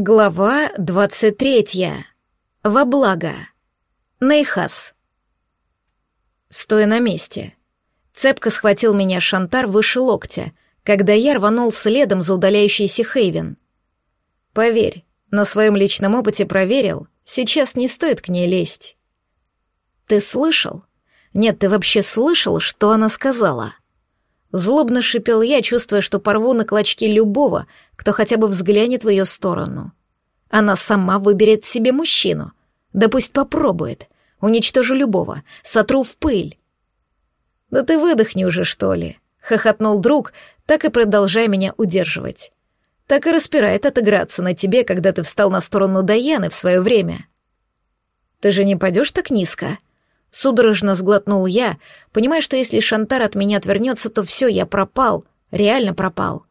Глава двадцать третья. Во благо. Нейхас. Стоя на месте. Цепко схватил меня Шантар выше локтя, когда я рванул следом за удаляющийся Хейвен. Поверь, на своем личном опыте проверил, сейчас не стоит к ней лезть. Ты слышал? Нет, ты вообще слышал, что она сказала? Злобно шипел я, чувствуя, что порву на клочки любого, кто хотя бы взглянет в ее сторону. Она сама выберет себе мужчину. Да пусть попробует. Уничтожу любого, сотру в пыль. «Да ты выдохни уже, что ли?» — хохотнул друг, так и продолжая меня удерживать. «Так и распирает отыграться на тебе, когда ты встал на сторону Даяны в свое время». «Ты же не пойдешь так низко?» Судорожно сглотнул я, понимая, что если Шантар от меня отвернется, то все, я пропал, реально пропал.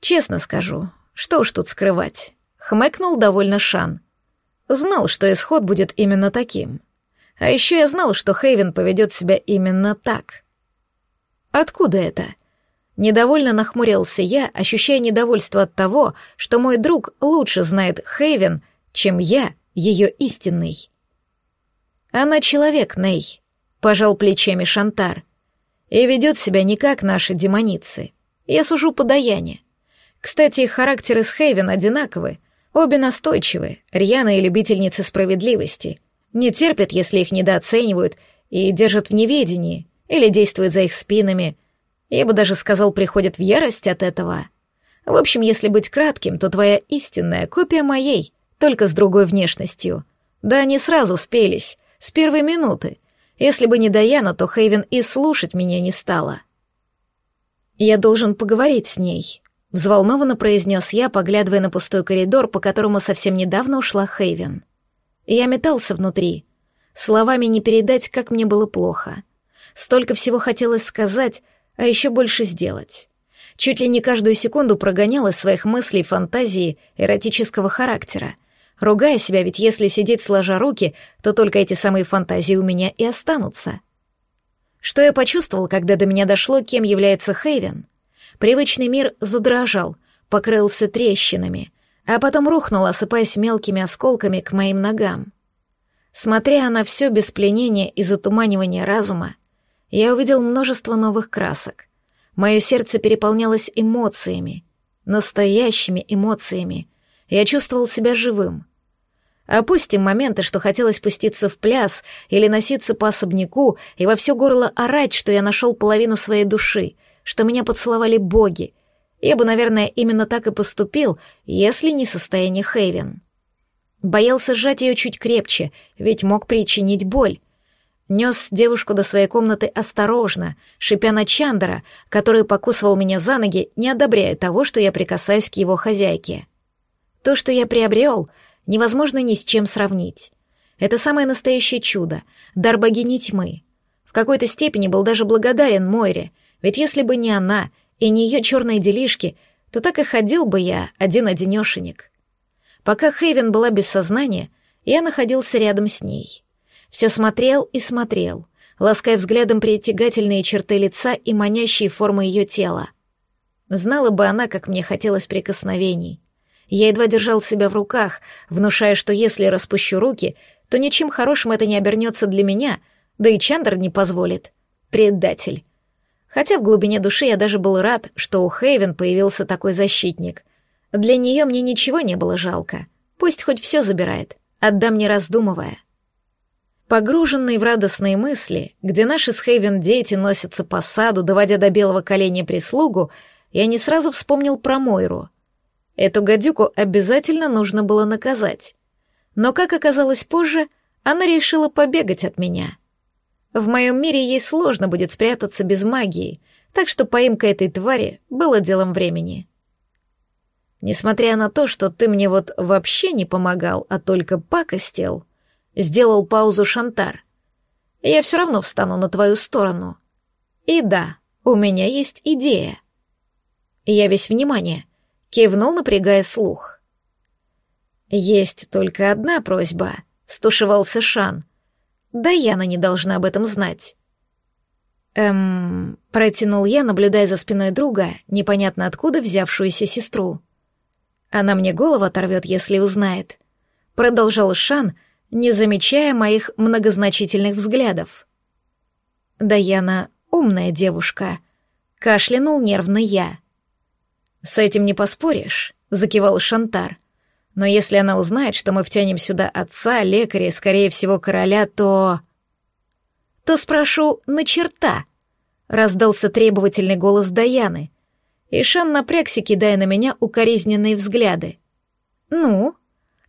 Честно скажу, что уж тут скрывать. Хмыкнул довольно Шан. Знал, что исход будет именно таким. А еще я знал, что Хейвен поведет себя именно так. Откуда это? Недовольно нахмурился я, ощущая недовольство от того, что мой друг лучше знает Хейвен, чем я, ее истинный. Она человек, Ней, пожал плечами Шантар, и ведет себя не как наши демоницы. Я сужу подаяние. Кстати, их характеры с Хейвен одинаковы, обе настойчивы, рьяные любительницы справедливости, не терпят, если их недооценивают, и держат в неведении, или действуют за их спинами. Я бы даже сказал, приходят в ярость от этого. В общем, если быть кратким, то твоя истинная копия моей, только с другой внешностью. Да они сразу спелись, с первой минуты. Если бы не Даяна, то Хейвен и слушать меня не стала. «Я должен поговорить с ней», — взволнованно произнес я, поглядывая на пустой коридор, по которому совсем недавно ушла Хейвен. Я метался внутри. Словами не передать, как мне было плохо. Столько всего хотелось сказать, а еще больше сделать. Чуть ли не каждую секунду прогонял из своих мыслей фантазии эротического характера — ругая себя, ведь если сидеть сложа руки, то только эти самые фантазии у меня и останутся. Что я почувствовал, когда до меня дошло, кем является Хейвен? Привычный мир задрожал, покрылся трещинами, а потом рухнул, осыпаясь мелкими осколками к моим ногам. Смотря на все без пленения и затуманивания разума, я увидел множество новых красок. Мое сердце переполнялось эмоциями, настоящими эмоциями. Я чувствовал себя живым. Опустим моменты, что хотелось пуститься в пляс или носиться по особняку и во все горло орать, что я нашел половину своей души, что меня поцеловали боги. Я бы, наверное, именно так и поступил, если не состояние Хейвен. Боялся сжать ее чуть крепче, ведь мог причинить боль. Нес девушку до своей комнаты осторожно, шипя на Чандера, который покусывал меня за ноги, не одобряя того, что я прикасаюсь к его хозяйке. То, что я приобрел — невозможно ни с чем сравнить. Это самое настоящее чудо, дар богини тьмы. В какой-то степени был даже благодарен Мойре, ведь если бы не она и не ее черные делишки, то так и ходил бы я один-одинешенек. Пока Хейвен была без сознания, я находился рядом с ней. Все смотрел и смотрел, лаская взглядом притягательные черты лица и манящие формы ее тела. Знала бы она, как мне хотелось прикосновений. Я едва держал себя в руках, внушая, что если распущу руки, то ничем хорошим это не обернется для меня, да и Чандр не позволит. Предатель. Хотя в глубине души я даже был рад, что у Хейвен появился такой защитник. Для нее мне ничего не было жалко. Пусть хоть все забирает, отдам не раздумывая. Погруженный в радостные мысли, где наши с Хейвен дети носятся по саду, доводя до белого коленя прислугу, я не сразу вспомнил про Мойру — Эту гадюку обязательно нужно было наказать. Но, как оказалось позже, она решила побегать от меня. В моем мире ей сложно будет спрятаться без магии, так что поимка этой твари была делом времени. Несмотря на то, что ты мне вот вообще не помогал, а только пакостил, сделал паузу Шантар. Я все равно встану на твою сторону. И да, у меня есть идея. Я весь внимание кивнул, напрягая слух. «Есть только одна просьба», — стушевался Шан. «Да Яна не должна об этом знать». «Эм...» — протянул я, наблюдая за спиной друга, непонятно откуда взявшуюся сестру. Она мне голову оторвет, если узнает. Продолжал Шан, не замечая моих многозначительных взглядов. Даяна умная девушка. Кашлянул нервно я. С этим не поспоришь, закивал Шантар. Но если она узнает, что мы втянем сюда отца, лекаря скорее всего, короля, то... То спрошу, на черта? Раздался требовательный голос Даяны. И Шан напрягся, кидая на меня укоризненные взгляды. «Ну,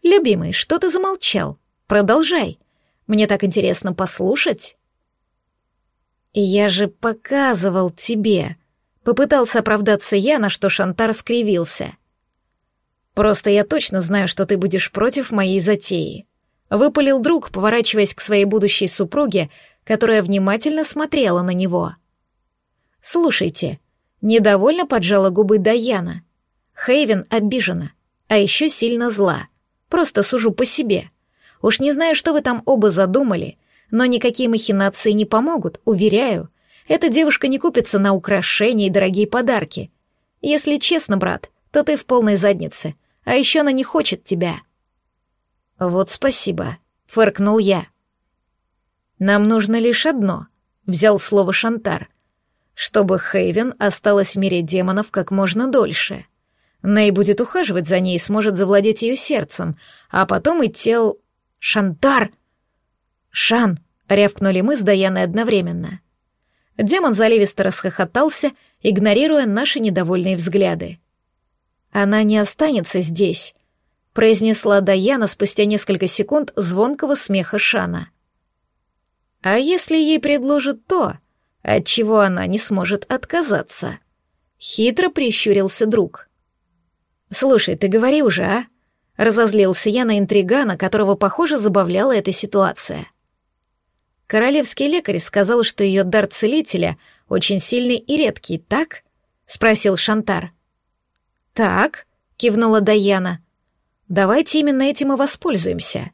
любимый, что ты замолчал? Продолжай. Мне так интересно послушать». «Я же показывал тебе», — попытался оправдаться я, на что Шантар скривился. «Просто я точно знаю, что ты будешь против моей затеи», — выпалил друг, поворачиваясь к своей будущей супруге, которая внимательно смотрела на него. «Слушайте», — недовольно поджала губы Даяна. Хейвен обижена, а еще сильно зла. Просто сужу по себе. Уж не знаю, что вы там оба задумали, но никакие махинации не помогут, уверяю. Эта девушка не купится на украшения и дорогие подарки. Если честно, брат, то ты в полной заднице, а еще она не хочет тебя». «Вот спасибо», — фыркнул я. «Нам нужно лишь одно», — взял слово Шантар, «чтобы Хейвен осталась в мире демонов как можно дольше. Ней будет ухаживать за ней и сможет завладеть ее сердцем, а потом и тел...» «Шантар!» «Шан!» — рявкнули мы с Даяной одновременно. Демон заливисто расхохотался, игнорируя наши недовольные взгляды. «Она не останется здесь», — произнесла Даяна спустя несколько секунд звонкого смеха Шана. «А если ей предложат то, от чего она не сможет отказаться?» Хитро прищурился друг. «Слушай, ты говори уже, а?» Разозлился я на интригана, которого, похоже, забавляла эта ситуация. Королевский лекарь сказал, что ее дар целителя очень сильный и редкий, так? Спросил Шантар. Так, кивнула Даяна. Давайте именно этим и воспользуемся.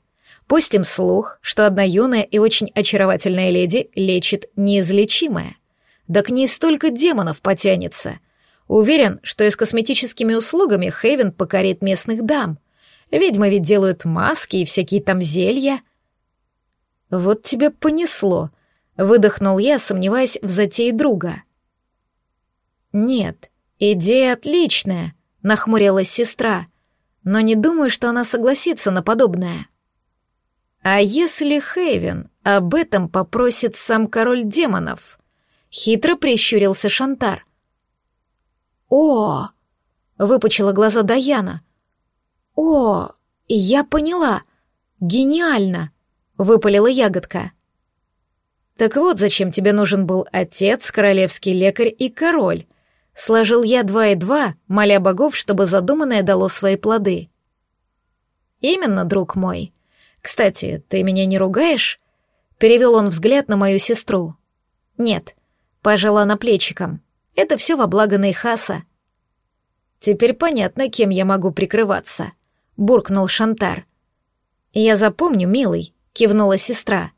Пустим слух, что одна юная и очень очаровательная леди лечит неизлечимое. Да к ней столько демонов потянется. Уверен, что и с косметическими услугами Хейвен покорит местных дам. Ведьмы ведь делают маски и всякие там зелья. Вот тебя понесло, выдохнул я, сомневаясь в затее друга. Нет, идея отличная, нахмурилась сестра, но не думаю, что она согласится на подобное. А если Хейвен об этом попросит сам король демонов? Хитро прищурился Шантар. О! выпучила глаза Даяна. «О, я поняла! Гениально!» — выпалила ягодка. «Так вот, зачем тебе нужен был отец, королевский лекарь и король?» Сложил я два и два, моля богов, чтобы задуманное дало свои плоды. «Именно, друг мой. Кстати, ты меня не ругаешь?» Перевел он взгляд на мою сестру. «Нет», — пожала она плечиком. «Это все во благо Нейхаса». «Теперь понятно, кем я могу прикрываться», — буркнул Шантар. «Я запомню, милый», — кивнула сестра.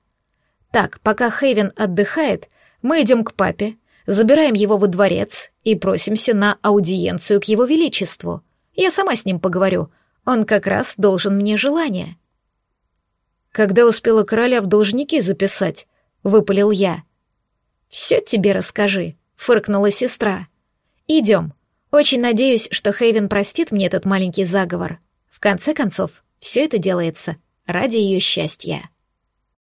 «Так, пока Хейвен отдыхает, мы идем к папе, забираем его во дворец и просимся на аудиенцию к его величеству. Я сама с ним поговорю, он как раз должен мне желание». «Когда успела короля в должники записать?» — выпалил я. «Все тебе расскажи», — фыркнула сестра. «Идем. Очень надеюсь, что Хейвен простит мне этот маленький заговор». В конце концов, все это делается ради ее счастья.